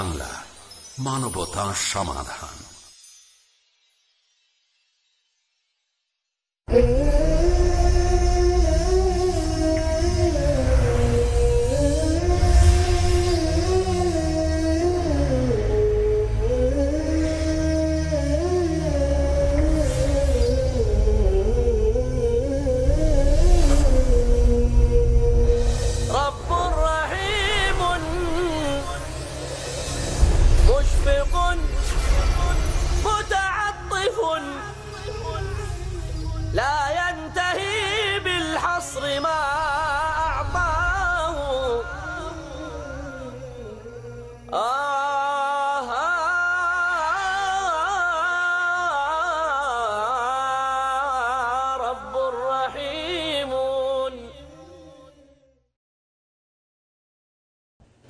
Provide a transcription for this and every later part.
বাংলা মানবতা সমাধান।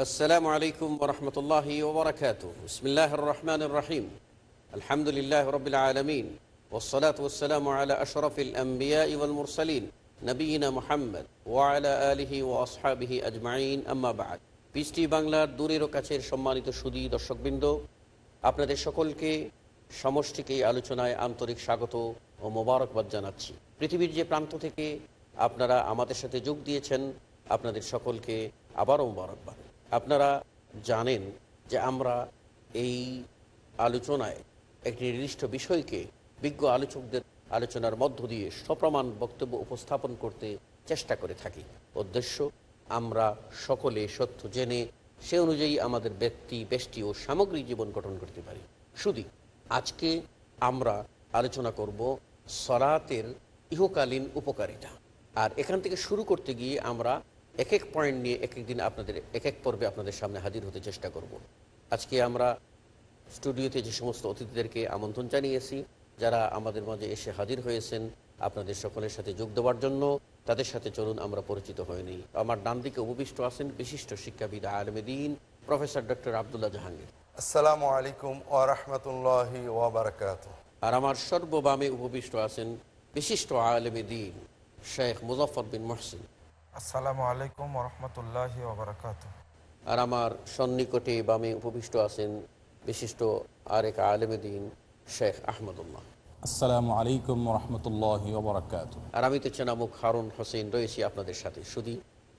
আসসালামু আলাইকুম রহমতুল্লাহ ওবরাকাত বিসমিল্লাহ রহমান রহিম আলহামদুলিল্লাহ রবিল আলমিন। ওসলাত ওসালাম আলা আশরফিল আম্বিয়া ইউল মুরসালিন নবীনা মোহাম্মদ ওয়ালা আলহি ও আসহাবিহি আজমাইন। আম্মাবাদ পিসটি বাংলার দূরের ও কাছের সম্মানিত সুদী দর্শকবৃন্দ, আপনাদের সকলকে সমষ্টিকে আলোচনায় আন্তরিক স্বাগত ও মোবারকবাদ জানাচ্ছি। পৃথিবীর যে প্রান্ত থেকে আপনারা আমাদের সাথে যোগ দিয়েছেন, আপনাদের সকলকে আবারও মোবারকবাদ। আপনারা জানেন যে আমরা এই আলোচনায় একটি নির্দিষ্ট বিষয়কে বিজ্ঞ আলোচকদের আলোচনার মধ্য দিয়ে সপ্রমাণ বক্তব্য উপস্থাপন করতে চেষ্টা করে থাকি। উদ্দেশ্য, আমরা সকলে সত্য জেনে সে অনুযায়ী আমাদের ব্যক্তি, বেষ্টি ও সামগ্রিক জীবন গঠন করতে পারি। শুধু আজকে আমরা আলোচনা করব সরাতের ইহকালীন উপকারিতা। আর এখান থেকে শুরু করতে গিয়ে আমরা এক এক পয়েন্ট নিয়ে এক এক দিন আপনাদের এক এক পর্বে আপনাদের সামনে হাজির হতে চেষ্টা করব। আজকে আমরা স্টুডিওতে যে সমস্ত অতিথিদেরকে আমন্ত্রণ জানিয়েছি যারা আমাদের মাঝে এসে হাজির হয়েছেন আপনাদের সকলের সাথে যোগ দেওয়ার জন্য তাদের সাথে চলুন আমরা পরিচিত নিই। আমার ডান দিকে উপবিষ্ট আছেন বিশিষ্ট শিক্ষাবিদ আলমেদিন প্রফেসর ডক্টর আবদুল্লাহ জাহাঙ্গীর। আসসালামু আলাইকুম ওবরাকাত আর আমার সর্ববামে উপবিষ্ট আছেন বিশিষ্ট আলমেদিন শেখ মুজফর বিন মহসিন। আসসালামু আলাইকুম রহমতুল্লাহ ওবরাকাত আর আমার সন্নিকটে বামে উপবিষ্ট আছেন বিশিষ্ট আরেক আলমেদিন শেখ আহমদুল্লাহ। আসসালামু আলাইকুম রহমতুল্লাহ ওবরাকাত আর আমি তো চেনামুখ হারুন হোসেন রয়েছি আপনাদের সাথে শুধু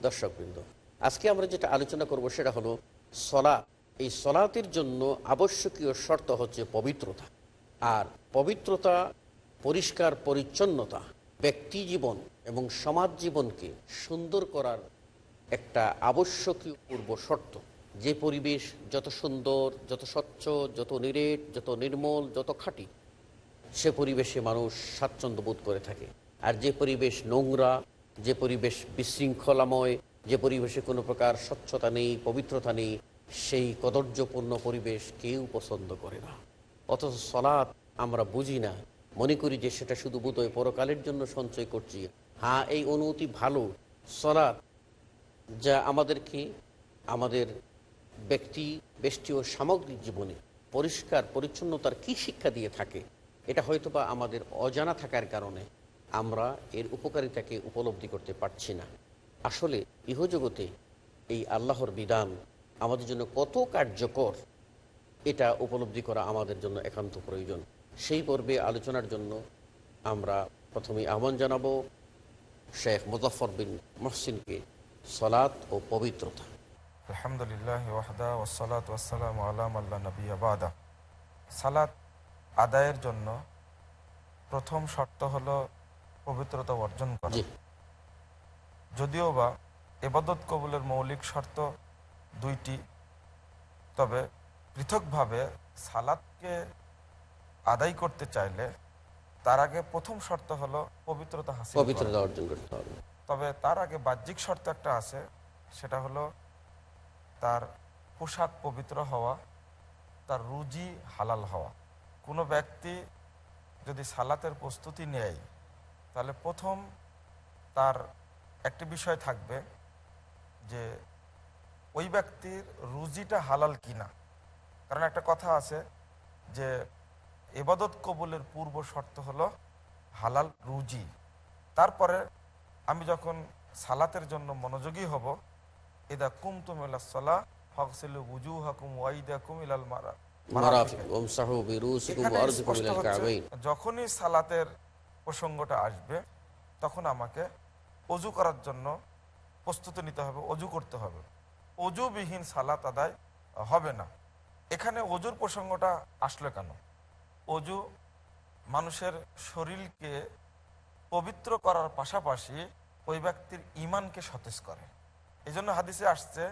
দর্শকবৃন্দ। আজকে আমরা যেটা আলোচনা করব সেটা হলো সলাৎ। এই সলাতের জন্য আবশ্যকীয় শর্ত হচ্ছে পবিত্রতা। আর পবিত্রতা পরিষ্কার পরিচ্ছন্নতা। ব্যক্তি জীবন এবং সমাজ জীবনকে সুন্দর করার একটা আবশ্যকীয় পূর্ব শর্ত। যে পরিবেশ যত সুন্দর, যত স্বচ্ছ, যত নিরেট, যত নির্মল, যত খাঁটি, সে পরিবেশে মানুষ স্বাচ্ছন্দ্য বোধ করে থাকে। আর যে পরিবেশ নোংরা, যে পরিবেশ বিশৃঙ্খলাময়, যে পরিবেশে কোনো প্রকার স্বচ্ছতা নেই, পবিত্রতা নেই, সেই কদর্যপূর্ণ পরিবেশ কেউ পছন্দ করে না। অথচ সলাৎ আমরা বুঝি না মনে করি যে সেটা শুধু বোধহয় পরকালের জন্য সঞ্চয় করছি। হ্যাঁ এই অনুভূতি ভালো। সলাৎ, যা আমাদেরকে আমাদের ব্যক্তি বেষ্টি ও সামগ্রিক জীবনে পরিষ্কার, পরিচ্ছন্নতার কি শিক্ষা দিয়ে থাকে, এটা হয়তোবা আমাদের অজানা থাকার কারণে আমরা এর উপকারিতাকে উপলব্ধি করতে পারছি না। আসলে ইহজগতে এই আল্লাহর বিধান আমাদের জন্য কত কার্যকর, এটা উপলব্ধি করা আমাদের জন্য একান্ত প্রয়োজন। সেই পর্বে আলোচনার জন্য আমরা প্রথমে আহ্বান জানাব শেখ মুজফর বিন মহসিনকে সলাৎ ও পবিত্রতা। আলহামদুলিল্লাহ ওয়াহদা ওসালাত ওয়াসালাম আলাম আল্লাহ নবী আবাদা সালাত আদায়ের জন্য প্রথম শর্ত হলো পবিত্রতা অর্জন করা। যদিও বা এবাদত কবুলের মৌলিক শর্ত দুইটি তবে পৃথকভাবে সালাদকে আদায় করতে চাইলে তার আগে প্রথম শর্ত হলো পবিত্রতা হাসিল পবিত্রতা অর্জন করতে হবে। তবে তার আগে বাহ্যিক শর্ত একটা আছে সেটা হলো তার পোশাক পবিত্র হওয়া তার রুজি হালাল হওয়া। কোনো ব্যক্তি যদি সালাতের প্রস্তুতি নেয় তাহলে প্রথম তার একটি বিষয় থাকবে যে ওই ব্যক্তির রুজিটা হালাল কিনা। কারণ একটা কথা আছে যে এবাদত কবুলের পূর্ব শর্ত হলো হালাল রুজি। তারপরে আমি যখন সালাতের জন্য মনোযোগী হব এদা কুমতুমিল্লা ফকসিলু উজু হাকুম ওয়াইদাকুম ইলাল মারা যখনই সালাতের প্রসঙ্গটা আসবে তখন আমাকে অজু করার জন্য প্রস্তুতি নিতে হবে অজু করতে হবে। অজুবিহীন সালাত আদায় হবে না। এখানে অজুর প্রসঙ্গটা আসলো কেন? অজু মানুষের শরীরকে পবিত্র করার পাশাপাশি ওই ব্যক্তির ইমানকে সতেজ করে। এই জন্য হাদিসে আসছে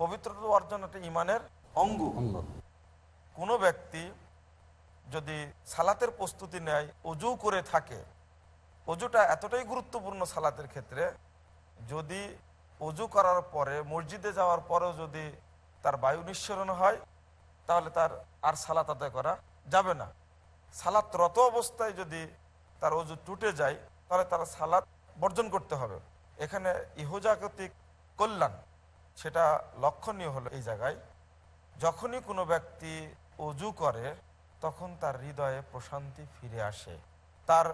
পবিত্রতা অর্জন একটা ইমানের অঙ্গ। কোনো ব্যক্তি যদি সালাতের প্রস্তুতি নেয় অজু করে থাকে অজুটা এতটাই গুরুত্বপূর্ণ সালাতের ক্ষেত্রে যদি অজু করার পরে মসজিদে যাওয়ার পরেও যদি তার বায়ু নিঃসরণ হয় তাহলে তার আর সালাত আদায় করা যাবে না। সালাত রত অবস্থায় যদি তার অজু টুটে যায়, তাহলে তার সালাত বর্জন করতে হবে। এখানে ইহজাগতিক কল্যাণ, সেটা লক্ষণীয় হলো এই জায়গায়। যখনই কোনো ব্যক্তি অজু করে, তখন তার হৃদয়ে প্রশান্তি ফিরে আসে। তার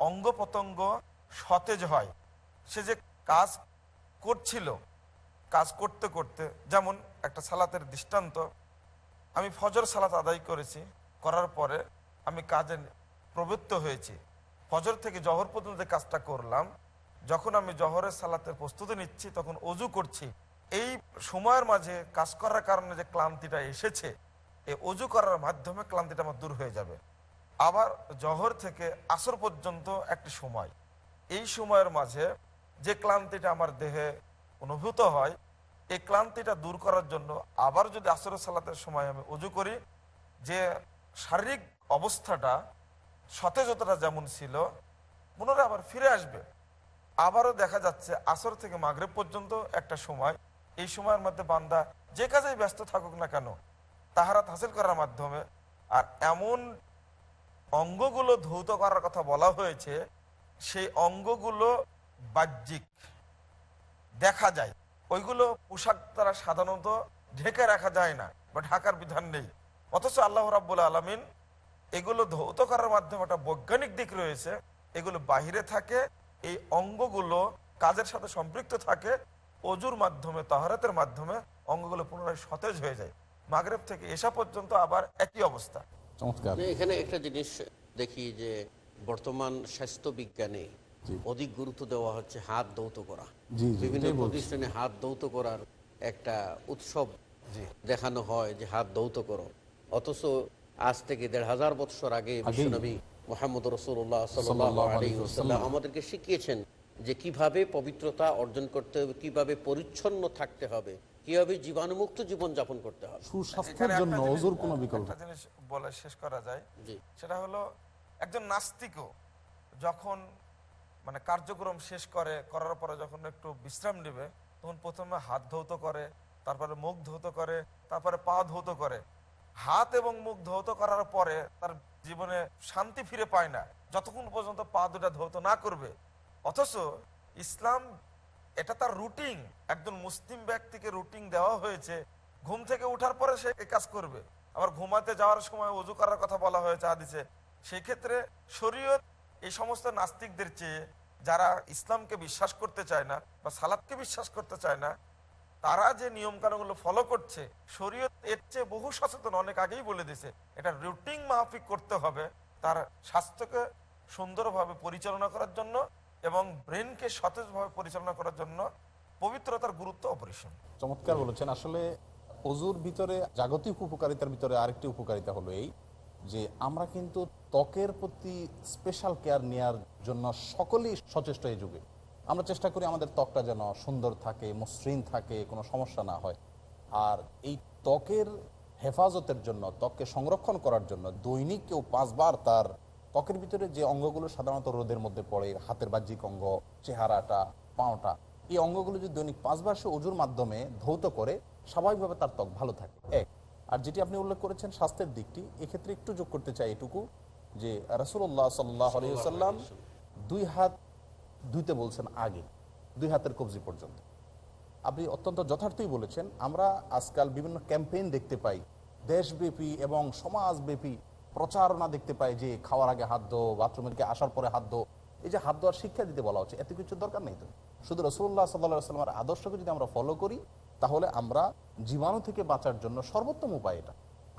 অঙ্গ প্রত্যঙ্গ সতেজ হয়। সে যে কাজ করছিল, কাজ করতে করতে, যেমন একটা সালাতের দৃষ্টান্ত, আমি ফজর সালাত আদায় করেছি করার পরে আমি কাজে প্রবৃত্ত হয়েছি। ফজর থেকে জহর পর্যন্ত কাজটা করলাম, যখন আমি জহরের সালাতের প্রস্তুতি নিচ্ছি, তখন অজু করছি, এই সময়ের মাঝে কাজ করার কারণে যে ক্লান্তিটা এসেছে, এই অজু করার মাধ্যমে ক্লান্তিটা আমার দূর হয়ে যাবে। আবার জহর থেকে আসর পর্যন্ত একটি সময়। এই সময়ের মাঝে যে ক্লান্তিটা আমার দেহে অনুভূত হয়, এই ক্লান্তিটা দূর করার জন্য আবার যদি আসরের সালাতের সময় আমি অজু করি, যে শারীরিক অবস্থাটা সতেজতাটা যেমন ছিল পুনরায় আবার ফিরে আসবে। আবারও দেখা যাচ্ছে আসর থেকে মাগরেব পর্যন্ত একটা সময়, এই সময়ের মধ্যে বান্দা যে কাজেই ব্যস্ত থাকুক না কেন, তাহারাত হাসিল করার মাধ্যমে, আর এমন অঙ্গগুলো ধৌত করার কথা বলা হয়েছে, সেই অঙ্গগুলো বাহ্যিক, দেখা যায়। ওইগুলো পোশাক দ্বারা সাধারণত ঢেকে রাখা যায় না, বা ঢাকার বিধান নেই। অথচ আল্লাহ রাব্বুল আলমিন এগুলো ধৌত করার মাধ্যমে একটা বৈজ্ঞানিক দিক রয়েছে। এগুলো বাহিরে থাকে এই অঙ্গগুলো কাজের সাথে সম্পৃক্ত থাকে অজুর মাধ্যমে তাহারাতের মাধ্যমে অঙ্গগুলো পুনরায় সতেজ হয়ে যায়। মাগরেব থেকে এসা পর্যন্ত আবার একই অবস্থা। এখানে একটা জিনিস দেখি যে বর্তমান স্বাস্থ্য বিজ্ঞানে অধিক গুরুত্ব দেওয়া হচ্ছে হাত দৌত করা। বিভিন্ন প্রতিষ্ঠানে হাত দৌত করার একটা উৎসব দেখানো হয় যে হাত দৌত করো। অথচ আজ থেকে দেড় হাজার বৎসর আগে বিশ্বনবী মোহাম্মদ রসুল্লাহ সাল্লাল্লাহু সাল্লাম আমাদেরকে শিখিয়েছেন যে কীভাবে পবিত্রতা অর্জন করতে হবে কীভাবে পরিচ্ছন্ন থাকতে হবে কীভাবে জীবাণুমুক্ত জীবন যাপন করতে হবে। সুস্বাস্থ্যের জন্য অজুর কোনো বিকল্প জিনিস বলে শেষ করা যায়। সেটা হলো একজন নাস্তিকও যখন মানে কার্যক্রম শেষ করে করার পরে যখন একটু বিশ্রাম নেবে তখন প্রথমে হাত ধৌত করে তারপরে মুখ ধৌত করে তারপরে পা ধৌত করে। হাত এবং মুখ ধৌত করার পরে তার জীবনে শান্তি ফিরে পায় না। যতক্ষণ পর্যন্ত পা দুটা ধৌত না করবে। অথচ ইসলাম, এটা তার রুটিন একজন মুসলিম ব্যক্তিকে রুটিন দেওয়া হয়েছে। ঘুম থেকে উঠার পরে সে এই কাজ করবে। আবার ঘুমাতে যাওয়ার সময় অজু করার কথা বলা হয়েছে হাদিসে। সেই ক্ষেত্রে শরীয়ত এই সমস্ত নাস্তিকদের চেয়ে, যারা ইসলামকে বিশ্বাস করতে চায় না বা সালাদকে বিশ্বাস করতে চায় না তারা যে নিয়ম কানুনগুলো ফলো করছে, শরীয়ত এর চেয়ে বহু সচেতন, অনেক আগেই বলে দিছে এটা রুটিন মাহফিক করতে হবে তার স্বাস্থ্যকে সুন্দরভাবে পরিচালনা করার জন্য এবং ব্রেনকে সতেজভাবে পরিচালনা করার জন্য পবিত্রতার গুরুত্ব অপরিসীম। চমৎকার বলেছেন। আসলে অজুর ভিতরে জাগতিক উপকারিতার ভিতরে আরেকটি উপকারিতা হলো এই যে আমরা কিন্তু ত্বকের প্রতি স্পেশাল কেয়ার নেওয়ার জন্য সকলেই সচেষ্ট এই যুগে। আমরা চেষ্টা করি আমাদের ত্বকটা যেন সুন্দর থাকে, মসৃণ থাকে, কোনো সমস্যা না হয়। আর এই ত্বকের হেফাজতের জন্য, ত্বককে সংরক্ষণ করার জন্য দৈনিক কেউ পাঁচবার তার ত্বকের ভিতরে যে অঙ্গগুলো সাধারণত রোদের মধ্যে পড়ে, হাতের বাহ্যিক অঙ্গ, চেহারাটা, পাওটা, এই অঙ্গগুলো যদি দৈনিক পাঁচবার সে অজুর মাধ্যমে ধৌত করে, স্বাভাবিকভাবে তার ত্বক ভালো থাকে। এক, আর যেটি আপনি উল্লেখ করেছেন স্বাস্থ্যের দিকটি, এক্ষেত্রে একটু যোগ করতে চাই এটুকু যে রাসুল্লাহ সাল্লাহ আলিয়াল্লাম দুই হাত ধুইতে বলছেন আগে, দুই হাতের কবজি পর্যন্ত। আপনি অত্যন্ত যথার্থই বলেছেন, আমরা আজকাল বিভিন্ন ক্যাম্পেইন দেখতে পাই, দেশব্যাপী এবং সমাজব্যাপী প্রচারণা দেখতে পাই যে খাওয়ার আগে হাত দো বাথরুমের আসার পরে হাত দো এই যে হাত দেওয়ার শিক্ষা দিতে বলা হচ্ছে, এত কিছু দরকার নেই তো? শুধু রসুল্লাহ সাল্লাহ সাল্লামের আদর্শকে যদি আমরা ফলো করি, তাহলে আমরা জীবাণু থেকে বাঁচার জন্য সর্বোত্তম উপায় এটা।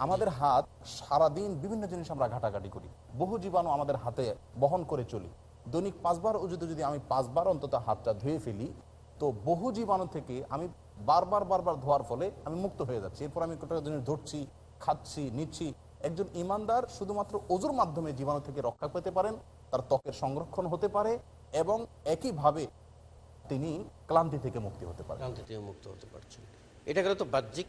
আমাদের হাত সারাদিন বিভিন্ন জিনিস আমরা ঘাটাঘাটি করি। বহু জীবাণু আমাদের হাতে বহন করে চলি। দৈনিক পাঁচবার উজুতে যদি আমি পাঁচবার অন্তত হাতটা ধুয়ে ফেলি, তো বহু জীবাণু থেকে আমি বারবার বারবার ধোয়ার ফলে আমি মুক্ত হয়ে যাচ্ছি। এরপর আমি একটা জিনিস ধরছি, খাচ্ছি, নিচ্ছি। একজন ইমানদার শুধুমাত্র অজুর মাধ্যমে জীবাণু থেকে রক্ষা পেতে পারেন, তার ত্বকের সংরক্ষণ হতে পারে এবং একইভাবে তিনি ক্লান্তি থেকে মুক্তি হতে পারেন। ক্লান্তি থেকে মুক্ত হতে পারছেন। এটা গেলে তো বাহ্যিক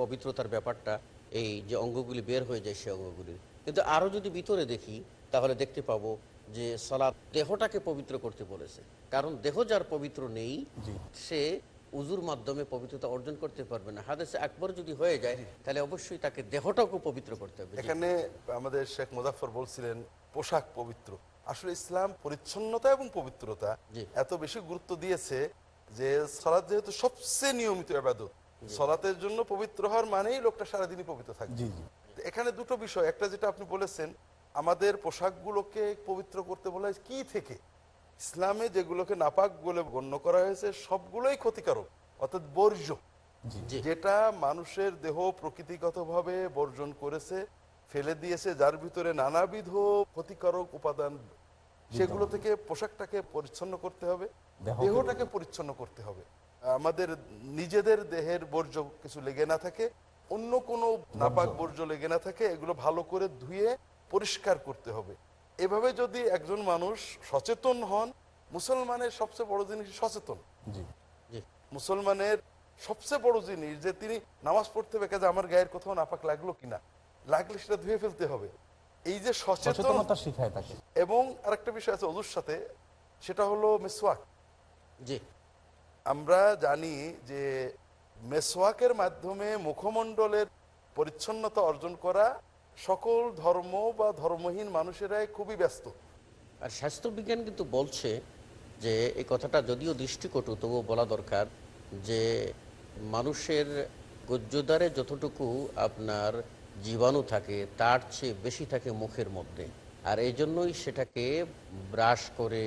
পবিত্রতার ব্যাপারটা, এই যে অঙ্গগুলি বের হয়ে যায় সেই অঙ্গগুলির। কিন্তু আরও যদি ভিতরে দেখি, তাহলে দেখতে পাবো যে সলাৎ দেহটাকে পবিত্র করতে বলেছে। কারণ দেহ যার পবিত্র নেই সে উজুর মাধ্যমে পবিত্রতা অর্জন করতে পারবে না। হাদেসে একবার যদি হয়ে যায় তাহলে অবশ্যই তাকে দেহটাকেও পবিত্র করতে হবে। এখানে আমাদের শেখ মুজাফর বলছিলেন পোশাক পবিত্র। আসলে ইসলাম পরিচ্ছন্নতা এবং পবিত্রতা। এত বেশি গুরুত্ব দিয়েছে যে সলাৎ যেহেতু সবচেয়ে নিয়মিত আবাদত সলাতের জন্য পবিত্র হওয়ার মানেই লোকটা সারাদিনই পবিত্র থাকবে। জি এখানে দুটো বিষয় একটা যেটা আপনি বলেছেন আমাদের পোশাকগুলোকে পবিত্র করতে বলা হয় কি থেকে? ইসলামে যেগুলোকে নাপাক বলে গণ্য করা হয়েছে সবগুলোই ক্ষতিকারক অর্থাৎ বর্জ্য। যেটা মানুষের দেহ প্রকৃতিগতভাবে বর্জন করেছে ফেলে দিয়েছে যার ভিতরে নানাবিধ ক্ষতিকারক উপাদান সেগুলো থেকে পোশাকটাকে পরিচ্ছন্ন করতে হবে দেহটাকে পরিচ্ছন্ন করতে হবে। আমাদের নিজেদের দেহের বর্জ্য কিছু লেগে না থাকে অন্য কোনো নাপাক বর্জ্য লেগে না থাকে এগুলো ভালো করে ধুয়ে পরিষ্কার করতে হবে। এভাবে যদি একজন মানুষ সচেতন হন মুসলমানের সবচেয়ে বড় জিনিস সচেতন। মুসলমানের সবচেয়ে বড় জিনিস যে তিনি নামাজ পড়তে হবে কাজে আমার গায়ের কোথাও নাপাক লাগল কিনা লাগলে সেটা ধুয়ে ফেলতে হবে। এই যে সচেতন সচেতনতা শিখায় তাকে। এবং আরেকটা বিষয় আছে অজুর সাথে সেটা হলো মেসওয়াক। জি। আমরা জানি যে মেসওয়াকের মাধ্যমে মুখমণ্ডলের পরিচ্ছন্নতা অর্জন করা সকল ধর্ম বা ধর্মহীন মানুষেরাই খুবই ব্যস্ত। আর স্বাস্থ্যবিজ্ঞান কিন্তু বলছে যে এই কথাটা যদিও দৃষ্টিকটু তবুও বলা দরকার যে মানুষের গজ্জদারে যতটুকু আপনার জীবাণু থাকে তার চেয়ে বেশি থাকে মুখের মধ্যে। আর এই জন্যই সেটাকে ব্রাশ করে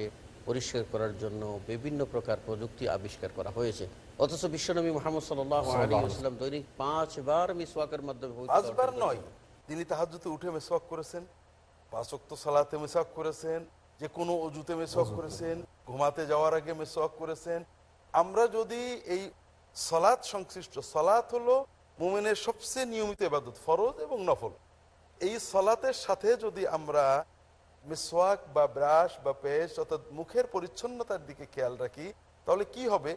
পরিষ্কার করার জন্য বিভিন্ন প্রকার প্রযুক্তি আবিষ্কার করা হয়েছে। অথচ বিশ্বনবী মোহাম্মদ সাল্লাম দৈনিক পাঁচবার মিসওয়াকের মাধ্যমে পাঁচবার নয়। তিনি তাহাজুতে উঠে মেসওয়াক করেছেন পাঁচক্ত সালাতে মেসওয়াক করেছেন, যে কোনো অজুতে মেসওয়াক করেছেন, ঘুমাতে যাওয়ার আগে মেসওয়াক করেছেন। আমরা যদি এই সলাৎ সংশ্লিষ্ট সলাৎ হলো মোমেনের সবচেয়ে নিয়মিত এবাদত ফরজ এবং নফল। এই সলাতের সাথে যদি আমরা মিসওয়াক বা ব্রাশ বা পেস্ট অর্থাৎ মুখের পরিচ্ছন্নতার দিকে খেয়াল রাখি, তাহলে কি হবে?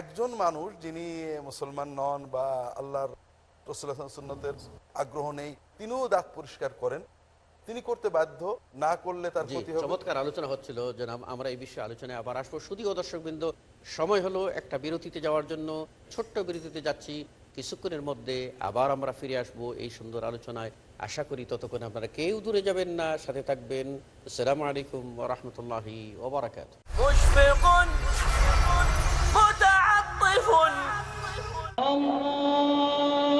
একজন মানুষ যিনি মুসলমান নন বা আল্লাহর রসুল্লাহ সুন্নতের আগ্রহ নেই তিনিও দাঁত পরিষ্কার করেন। তিনি করতে বাধ্য না করলে তার প্রতি চমৎকার আলোচনা হচ্ছিল যে আমরা এই বিষয়ে আলোচনায় আবার আসব। শুধুও দর্শকবৃন্দ সময় হলো একটা বিরতিতে যাওয়ার জন্য। ছোট্ট বিরতিতে যাচ্ছি কিছুক্ষণের মধ্যে আবার আমরা ফিরে আসব এই সুন্দর আলোচনায়। আশা করি ততক্ষণ আপনারা কেউ দূরে যাবেন না সাথে থাকবেন। সালাম আলাইকুম রহমতুল্লাহ ওবরাকাত الله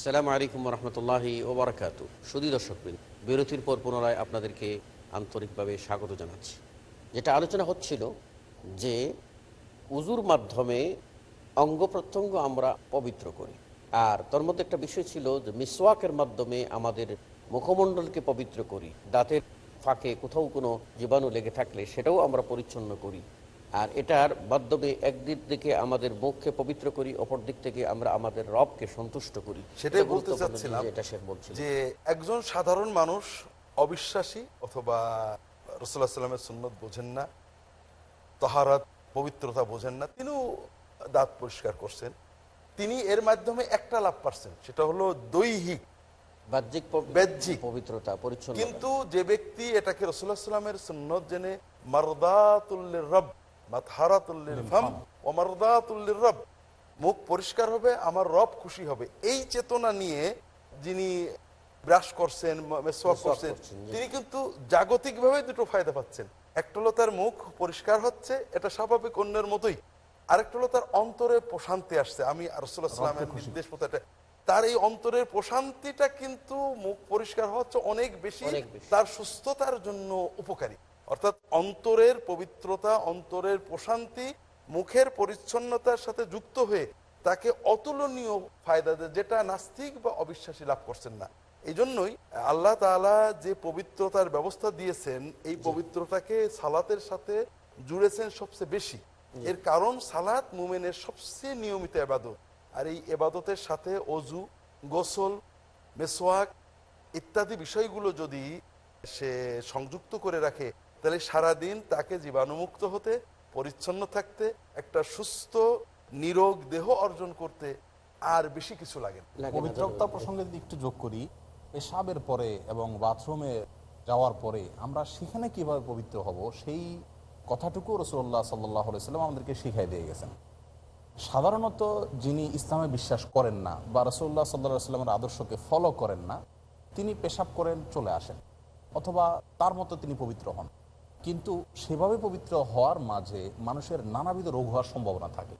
আসসালামু আলাইকুম রহমতুল্লাহি ওবরাকাত। সুদী বিরতির পর পুনরায় আপনাদেরকে আন্তরিকভাবে স্বাগত জানাচ্ছি। যেটা আলোচনা হচ্ছিল যে, উজুর মাধ্যমে অঙ্গ প্রত্যঙ্গ আমরা পবিত্র করি। আর তার মধ্যে একটা বিষয় ছিল যে, মিসওয়াকের মাধ্যমে আমাদের মুখমণ্ডলকে পবিত্র করি। দাঁতের ফাঁকে কোথাও কোনো জীবাণু লেগে থাকলে সেটাও আমরা পরিচ্ছন্ন করি। আর এটার মাধ্যমে একদিক থেকে আমাদের মুখকে পবিত্র করি অপর দিক থেকে আমরা আমাদের রবকে সন্তুষ্ট করি। সেটাই বলতে চাচ্ছিলাম যে একজন সাধারণ মানুষ অবিশ্বাসী অথবা রসুল্লাহ সাল্লামের সুন্নত বোঝেন না তহারাত পবিত্রতা বোঝেন না তিনিও দাঁত পরিষ্কার করছেন। তিনি এর মাধ্যমে একটা লাভ পাচ্ছেন সেটা হলো দৈহিক বাহ্যিক বাহ্যিক। পবিত্রতা পরিচ্ছন্ন কিন্তু যে ব্যক্তি এটাকে রসুল্লাহ সাল্লামের সুন্নত জেনে মারদাতুল্লির রব মুখ পরিষ্কার হবে আমার রব খুশি হবে। এই চেতনা নিয়ে যিনি ব্রাশ করছেন করছেন তিনি কিন্তু জাগতিকভাবে দুটো ফায়দা পাচ্ছেন। একটা হলো তার মুখ পরিষ্কার হচ্ছে এটা স্বাভাবিক অন্যের মতোই। আরেকটা হলো তার অন্তরে প্রশান্তি আসছে। আমি রসুল্লাহ নির্দেশ মতো এটা- তার এই অন্তরের প্রশান্তিটা কিন্তু মুখ পরিষ্কার হচ্ছে অনেক বেশি। তার সুস্থতার জন্য উপকারী। অর্থাৎ অন্তরের পবিত্রতা অন্তরের প্রশান্তি মুখের পরিচ্ছন্নতার সাথে যুক্ত হয়ে তাকে অতুলনীয় ফায়দা দেয় যেটা নাস্তিক বা অবিশ্বাসী লাভ করছেন না। এই জন্যই আল্লাহ তাআলা যে পবিত্রতার ব্যবস্থা দিয়েছেন এই পবিত্রতাকে সালাতের সাথে জুড়েছেন সবচেয়ে বেশি। এর কারণ সালাত মুমেনের সবচেয়ে নিয়মিত এবাদত। আর এই এবাদতের সাথে অজু গোসল মেসোয়াক ইত্যাদি বিষয়গুলো যদি সে সংযুক্ত করে রাখে তাহলে সারাদিন তাকে জীবাণুমুক্ত হতে পরিচ্ছন্ন থাকতে একটা সুস্থ নিরোগ দেহ অর্জন করতে আর বেশি কিছু লাগে পবিত্রতা প্রসঙ্গে যদি একটু যোগ করি পেশাবের পরে এবং বাথরুমে যাওয়ার পরে আমরা সেখানে কীভাবে পবিত্র হব সেই কথাটুকু রসুল্লাহ সাল্লাহ সাল্লাম আমাদেরকে শিখাই দিয়ে গেছেন। সাধারণত যিনি ইসলামে বিশ্বাস করেন না বা রসুল্লাহ সাল্লাহ সাল্লামের আদর্শকে ফলো করেন না তিনি পেশাব করেন চলে আসেন অথবা তার মতো তিনি পবিত্র হন। কিন্তু সেভাবে পবিত্র হওয়ার মাঝে মানুষের নানাবিধ রোগ হওয়ার সম্ভাবনা থাকে।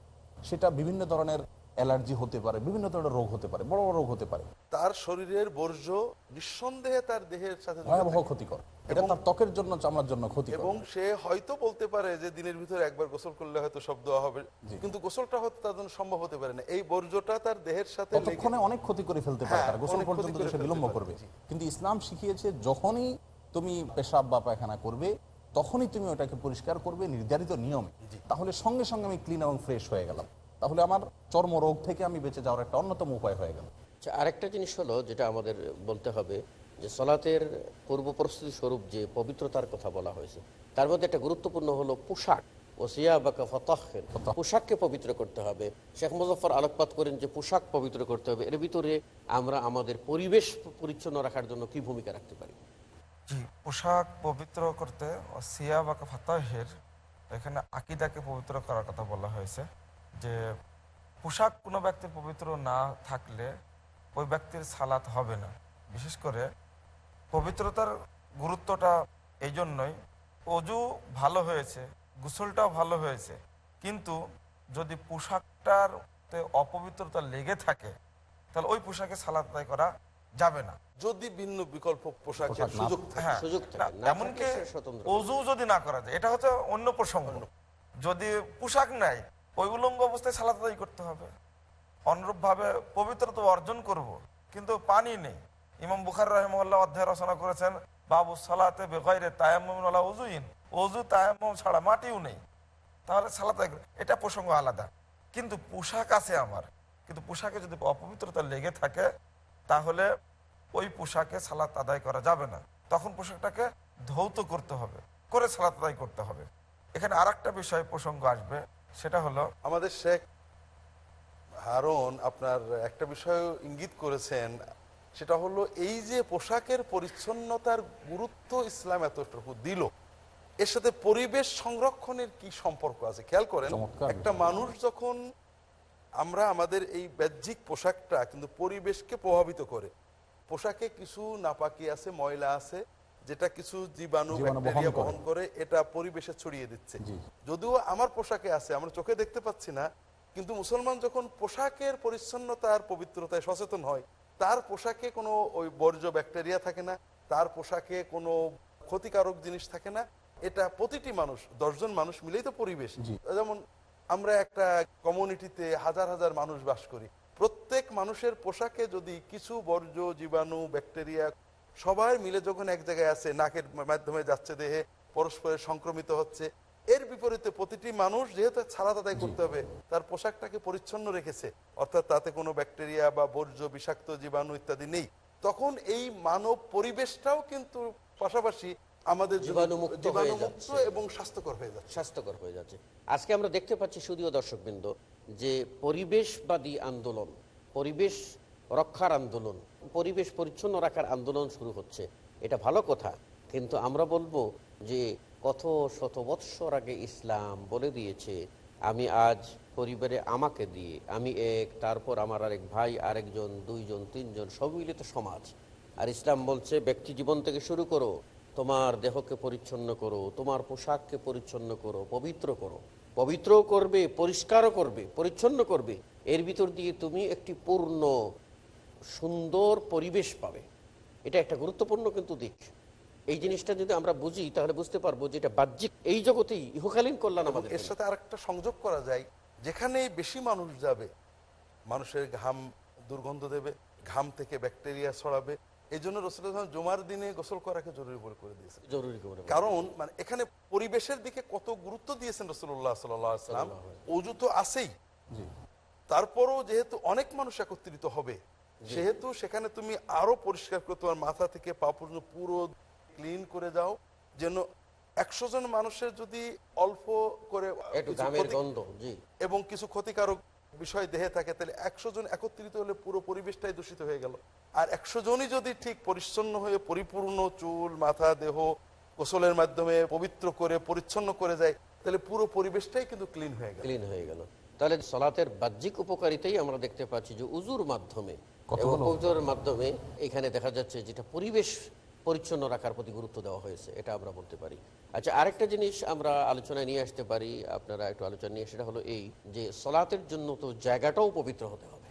সেটা বিভিন্ন ধরনের অ্যালার্জি হতে পারে বিভিন্ন ধরনের রোগ হতে পারে বড় বড় রোগ হতে পারে। তার শরীরের বর্জ্য নিঃসন্দেহে তার দেহের সাথে ভয়াবহ ক্ষতিকর। এটা তার ত্বকের জন্য চামড়ার জন্য ক্ষতিকর। এবং সে হয়তো বলতে পারে যে দিনের ভিতরে একবার গোসল করলে হয়তো সব দেওয়া হবে কিন্তু গোসলটা হয়তো তার জন্য সম্ভব হতে পারে না। এই বর্জ্যটা তার দেহের সাথে ততক্ষণে অনেক ক্ষতি করে ফেলতে পারে হ্যাঁ, তার গোসল ক্ষতি পর্যন্ত সে বিলম্ব করবে। কিন্তু ইসলাম শিখিয়েছে যখনই তুমি পেশাব বা পায়খানা করবে তখনই তুমি ওটাকে পরিষ্কার করবে নির্ধারিত নিয়মে। তাহলে সঙ্গে সঙ্গে আমি ক্লিন এবং ফ্রেশ হয়ে গেলাম। তাহলে আমার চর্মরোগ থেকে আমি বেঁচে যাওয়ার একটা অন্যতম উপায় হয়ে গেল। আচ্ছা, আরেকটা জিনিস হলো যেটা আমাদের বলতে হবে যে সলাতের পূর্ব প্রস্তুতি স্বরূপ যে পবিত্রতার কথা বলা হয়েছে তার মধ্যে একটা গুরুত্বপূর্ণ হলো পোশাক। ওসিয়া বা ফতাহের পোশাককে পবিত্র করতে হবে। শেখ মুজফর আলোকপাত করেন যে পোশাক পবিত্র করতে হবে। এর ভিতরে আমরা আমাদের পরিবেশ পরিচ্ছন্ন রাখার জন্য কি ভূমিকা রাখতে পারি? জি পোশাক পবিত্র করতে সিয়া বা ফাতাহের এখানে আকিদাকে পবিত্র করার কথা বলা হয়েছে। যে পোশাক কোনো ব্যক্তির পবিত্র না থাকলে ওই ব্যক্তির সালাত হবে না। বিশেষ করে পবিত্রতার গুরুত্বটা এই জন্যই অজু ভালো হয়েছে, গোসলটাও ভালো হয়েছে। কিন্তু যদি পোশাকটার অপবিত্রতা লেগে থাকে, তাহলে ওই পোশাকে সালাত করা যাবে না। যদি ভিন্ন বিকল্প পোশাকের সুযোগ হ্যাঁ এমনকি। অজু যদি না করা যায় এটা হচ্ছে অন্য প্রসঙ্গ। যদি পোশাক নাই ওই উলঙ্গ অবস্থায় সালাত করতে হবে। অনুরূপ ভাবে পবিত্রতা অর্জন করব। কিন্তু পানি নেই। ইমাম বুখার রহমল্লা অধ্যায় রচনা করেছেন বাবু সালাতে বেগরে তায়াম্মুল্লাহ অজুইন অজু তায়াম ছাড়া মাটিও নেই। তাহলে সালাত আদায় করব। এটা প্রসঙ্গ আলাদা। কিন্তু পোশাক আছে আমার। কিন্তু পোশাকে যদি অপবিত্রতা লেগে থাকে তাহলে ওই পোশাকে সালাত আদায় করা যাবে না। তখন পোশাকটাকে ধৌত করতে হবে করে সালাত আদায় করতে হবে। এখানে আর একটা বিষয় প্রসঙ্গ আসবে সেটা হলো আমাদের শেখ হারুন আপনার একটা বিষয় ইঙ্গিত করেছেন সেটা হলো এই যে পোশাকের পরিচ্ছন্নতার গুরুত্ব ইসলাম এতটুকু দিল এর সাথে পরিবেশ সংরক্ষণের কি সম্পর্ক আছে? খেয়াল করেন একটা মানুষ যখন আমরা আমাদের এই বাহ্যিক পোশাকটা কিন্তু পরিবেশকে প্রভাবিত করে। পোশাকে কিছু নাপাকি আছে ময়লা আছে যেটা কিছু জীবাণু ব্যাকটেরিয়া বহন করে এটা পরিবেশে ছড়িয়ে দিচ্ছে। যদিও আমার পোশাকে আছে আমরা চোখে দেখতে পাচ্ছি না কিন্তু মুসলমান যখন পোশাকের পরিচ্ছন্নতার পবিত্রতায় সচেতন হয় তার পোশাকে কোনো ওই বর্জ্য ব্যাকটেরিয়া থাকে না তার পোশাকে কোনো ক্ষতিকারক জিনিস থাকে না। এটা প্রতিটি মানুষ দশজন মানুষ মিলেই তো পরিবেশ। যেমন আমরা একটা কমিউনিটিতে হাজার হাজার মানুষ বাস করি। প্রত্যেক মানুষের পোশাকে যদি কিছু বর্জ্য জীবাণু ব্যাকটেরিয়া সবাই মিলে যখন এক জায়গায় আছে নাকের মাধ্যমে যাচ্ছে দেহে পরস্পরের সংক্রমিত হচ্ছে এর বিপরীতে প্রতিটি মানুষ যেহেতু ছাড়া আদায় করতে হবে তার পোশাকটাকে পরিচ্ছন্ন রেখেছে অর্থাৎ তাতে কোনো ব্যাকটেরিয়া বা বর্জ্য বিষাক্ত জীবাণু ইত্যাদি নেই। তখন এই মানব পরিবেশটাও কিন্তু পাশাপাশি আমাদের জীবাণুমুক্ত হয়ে যাচ্ছে। এবং স্বাস্থ্যকর হয়ে যাচ্ছে। স্বাস্থ্যকর হয়ে যাচ্ছে। আজকে আমরা দেখতে পাচ্ছি শুধুও দর্শকবৃন্দ যে পরিবেশবাদী আন্দোলন পরিবেশ রক্ষার আন্দোলন পরিবেশ পরিচ্ছন্ন রাখার আন্দোলন শুরু হচ্ছে। এটা ভালো কথা কিন্তু আমরা বলব যে কত শত বৎসর আগে ইসলাম বলে দিয়েছে আমি আজ পরিবারে আমাকে দিয়ে আমি এক তারপর আমার আরেক ভাই আরেকজন দুইজন তিনজন সব মিলিত সমাজ। আর ইসলাম বলছে ব্যক্তি জীবন থেকে শুরু করো তোমার দেহকে পরিচ্ছন্ন করো তোমার পোশাককে পরিচ্ছন্ন করো পবিত্র করো। পবিত্রও করবে পরিষ্কারও করবে পরিচ্ছন্ন করবে। এর ভিতর দিয়ে তুমি একটি পূর্ণ সুন্দর পরিবেশ পাবে। এটা একটা গুরুত্বপূর্ণ কিন্তু দিক। এই জিনিসটা যদি আমরা বুঝি তাহলে বুঝতে পারব যে এটা বাহ্যিক। এই জগতেই ইহকালীন কল্যাণ আমাদের এর। সাথে আরেকটা সংযোগ করা যায়। যেখানে বেশি মানুষ যাবে মানুষের ঘাম দুর্গন্ধ দেবে ঘাম থেকে ব্যাকটেরিয়া ছড়াবে এই জন্য রসুল জুমার দিনে গোসল করাকে জরুরি বলে করে দিয়েছেন। জরুরি কারণ মানে এখানে পরিবেশের দিকে কত গুরুত্ব দিয়েছেন রসুল্লাহ সাল্লাম অজু তো আছেই। জি। তারপরও যেহেতু অনেক মানুষ একত্রিত হবে সেহেতু সেখানে তুমি আরও পরিষ্কার করে তোমার মাথা থেকে পা পর্যন্ত পুরো ক্লিন করে যাও যেন একশো জন মানুষের যদি অল্প করে এবং কিছু ক্ষতিকারক বিষয় দেহে থাকে তাহলে একশো জন একত্রিত হলে পুরো পরিবেশটাই দূষিত হয়ে গেল। আর একশো জনই যদি ঠিক পরিচ্ছন্ন হয়ে পরিপূর্ণ চুল মাথা দেহ গোসলের মাধ্যমে পবিত্র করে পরিচ্ছন্ন করে যায় তাহলে পুরো পরিবেশটাই কিন্তু ক্লিন হয়ে গেল। ক্লিন হয়ে গেল। তাহলে সলাতের বাহ্যিক উপকারিতাই আমরা দেখতে পাচ্ছি যে উজুর মাধ্যমে এবং উজুর মাধ্যমে এখানে দেখা যাচ্ছে যেটা পরিবেশ পরিচ্ছন্ন রাখার প্রতি গুরুত্ব দেওয়া হয়েছে এটা আমরা বলতে পারি। আচ্ছা আরেকটা জিনিস আমরা আলোচনায় নিয়ে আসতে পারি আপনারা একটু আলোচনা নিয়ে সেটা হলো এই যে সলাতের জন্য তো জায়গাটাও পবিত্র হতে হবে।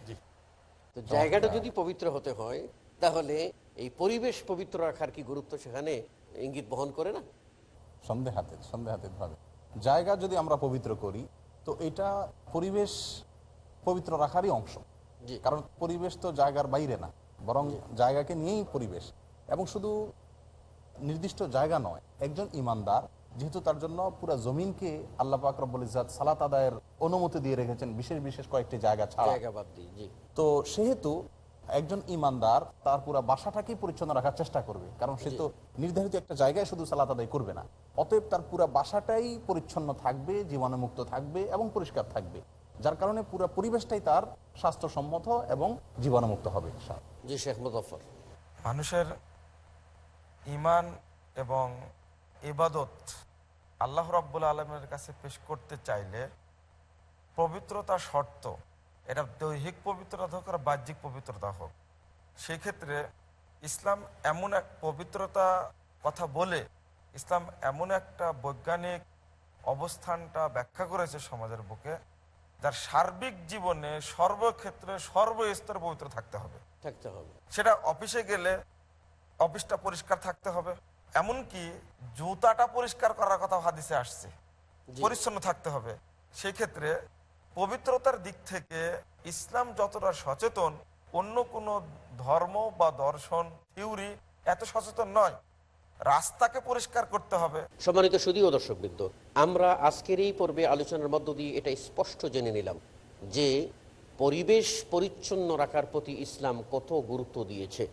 তো জায়গাটা যদি পবিত্র হতে হয় তাহলে এই পরিবেশ পবিত্র রাখার কি গুরুত্ব সেখানে ইঙ্গিত বহন করে না? সন্দেহাতে সন্দেহাতীত ভাবে। জায়গা যদি আমরা পবিত্র করি তো এটা পরিবেশ পবিত্র রাখারই অংশ। কারণ পরিবেশ তো জায়গার বাইরে না বরং জায়গাকে নিয়েই পরিবেশ। এবং শুধু নির্দিষ্ট জায়গা নয় একজন ইমানদার যেহেতু তার জন্য পুরো জমিনকে আল্লাহ পাক রব্বুল ইজাত সালাত আদায়ের অনুমতি দিয়ে রেখেছেন বিশেষ বিশেষ কয়েকটি জায়গা ছাড়া। জায়গা বাদ দিই তো সেহেতু একজন ইমানদার তার পুরো বাসাটাকেই পরিচ্ছন্ন রাখার চেষ্টা করবে কারণ সে তো নির্ধারিত একটা জায়গায় শুধু সালাত আদায় করবে না। অতএব তার পুরো বাসাটাই পরিচ্ছন্ন থাকবে জীবাণুমুক্ত থাকবে এবং পরিষ্কার থাকবে যার কারণে পুরো পরিবেশটাই তার স্বাস্থ্যসম্মত এবং জীবাণুমুক্ত হবে জি শেখ মুজফর মানুষের ইমান এবং ইবাদত আল্লাহ রাব্বুল আলমের কাছে পেশ করতে চাইলে পবিত্রতা শর্ত এটা দৈহিক পবিত্রতা হোক আর বাহ্যিক পবিত্রতা হোক। সেক্ষেত্রে ইসলাম এমন এক পবিত্রতা কথা বলে ইসলাম এমন একটা বৈজ্ঞানিক অবস্থানটা ব্যাখ্যা করেছে সমাজের বুকে যার সার্বিক জীবনে সর্বক্ষেত্রে সর্বস্তরে পবিত্র থাকতে হবে। থাকতে হবে। সেটা অফিসে গেলে অফিসটা পরিষ্কার থাকতে হবে। এমনকি জুতাটা পরিষ্কার করার কথা হাদিসে আসছে। পরিচ্ছন্ন থাকতে হবে। সেই ক্ষেত্রে পবিত্রতার দিক থেকে ইসলাম যতটা সচেতন অন্য কোনো ধর্ম বা দর্শন থিওরি এত সচেতন নয়। রাস্তাকে পরিষ্কার করতে হবে। সম্মানিত সুদীয় দর্শকবৃন্দ আমরা আজকের এই পর্বে আলোচনার মধ্য দিয়ে এটা স্পষ্ট জেনে নিলাম যে পরিবেশ পরিচ্ছন্ন রাখার প্রতি ইসলাম কত গুরুত্ব দিয়েছে।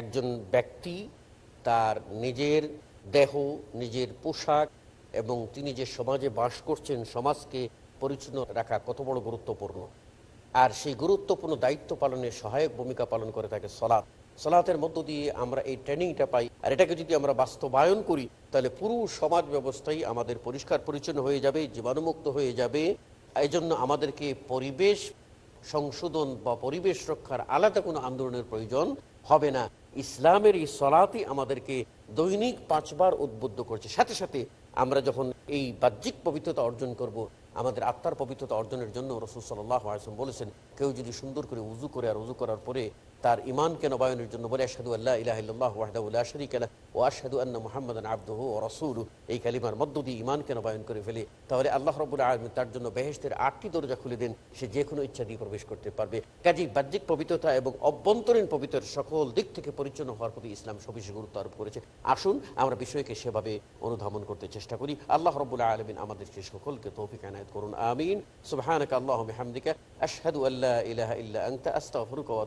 একজন ব্যক্তি তার নিজের দেহ, নিজের পোশাক এবং তিনি যে সমাজে বাস করছেন, সমাজকে পরিচ্ছন্ন রাখা কত বড় গুরুত্বপূর্ণ। আর সেই গুরুত্বপূর্ণ দায়িত্ব পালনে সহায়ক ভূমিকা পালন করে থাকে সলাৎ। সলাতের মধ্য দিয়ে আমরা এই ট্রেনিংটা পাই। আর এটাকে যদি আমরা বাস্তবায়ন করি, তাহলে পুরো সমাজ ব্যবস্থাই আমাদের পরিষ্কার পরিচ্ছন্ন হয়ে যাবে, জীবাণুমুক্ত হয়ে যাবে। এই জন্য আমাদেরকে পরিবেশ সংশোধন বা পরিবেশ রক্ষার আলাদা কোনো আন্দোলনের প্রয়োজন হবে না। ইসলামের এই সলাতে আমাদেরকে দৈনিক পাঁচবার উদ্বুদ্ধ করছে। সাথে সাথে আমরা যখন এই বাহ্যিক পবিত্রতা অর্জন করব, আমাদের আত্মার পবিত্রতা অর্জনের জন্য রসুল সাল্লাহ আসলাম বলেছেন, কেউ যদি সুন্দর করে উজু করে আর উজু করার পরে তার ইমানকে নবায়নের জন্য বলে, আশহাদু আল্লাহ ইলাহ ইল্লাল্লাহ ওয়াহদাহু লা ও আশহাদু আন্না মুহাম্মাদান আবদুহু ওয়া রাসূলুহু। এই কালিমার মধ্য দিয়ে ইমানকে নবায়ন করে ফেলে। তাহলে আল্লাহ রাব্বুল আলামিন তার জন্য বেহেশতের আটটি দরজা খুলে দেন, সে যে কোনো ইচ্ছা দিয়ে প্রবেশ করতে পারবে। কাজেই বাহ্যিক পবিত্রতা এবং অভ্যন্তরীণ পবিত্র সকল দিক থেকে পরিচ্ছন্ন হওয়ার প্রতি ইসলাম সবিশেষ গুরুত্ব আরোপ করেছে। আসুন, আমরা বিষয়কে সেভাবে অনুধাবন করতে চেষ্টা করি। আল্লাহ রব্বুল আলমিন আমাদেরকে সকলকে তৌফিক আনায়ত করুন, আমিন। সুবহানাক আল্লাহ আশহাদু আল্লা ইলাহা ইল্লা আনতা, আস্তাগফিরুকা ওয়া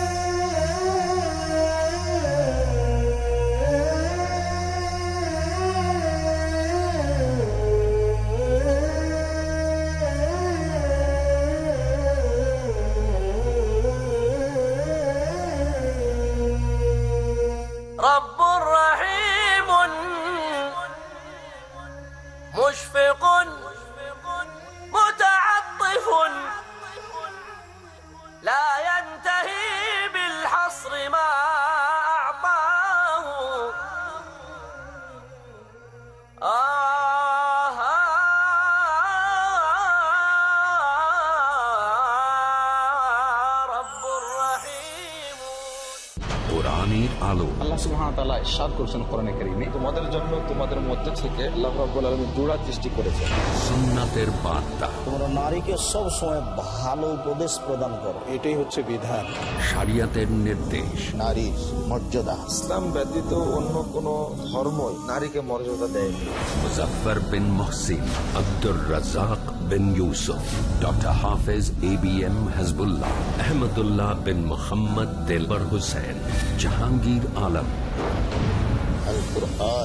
ইরশাদ করেছেন কোরআনে কারীমে। তোমাদের জন্য তোমাদের মধ্যে থেকে আল্লাহ রাব্বুল আলামিন জোড়া সৃষ্টি করেছেন। সুন্নাতের বার্তা। তোমরা নারীকে সব সময় ভালো উপদেশ প্রদান করো। এটাই হচ্ছে বিধান। শরিয়াতের নির্দেশ। নারীর মর্যাদা। ইসলাম ব্যতীত অন্য কোন ধর্মই নারীকে মর্যাদা দেয় Mujaffar bin Mohsin Abdur Razzak bin Yusuf doctor Hafez A B M Hizbullah Ahmadullah bin Mohammad Delwar Hossain Jahangir Alam.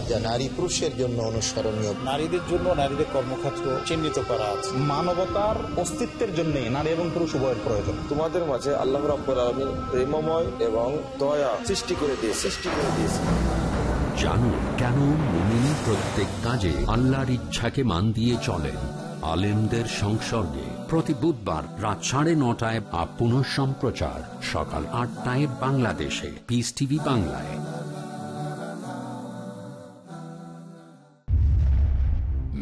যা নারী পুরুষের জন্য অনুসরণীয়। নারীদের জন্য নারীদের কর্মক্ষেত্র চিহ্নিত করা আছে। মানবতার অস্তিত্বের জন্য নারী এবং পুরুষ উভয়ের প্রয়োজন। তোমাদের মাঝে আল্লাহ রাব্বুল প্রেমময় এবং দয়া সৃষ্টি করে দিয়ে সৃষ্টি করে দিয়েছে। জানুন কেন মুমিন প্রত্যেক কাজে আল্লাহর ইচ্ছাকে মান দিয়ে চলেন? আলেমদের সংসর্গে প্রতি বুধবার রাত সাড়ে নটায় আপ সম্প্রচার সকাল আটটায় বাংলাদেশে। পিস টিভি বাংলায়।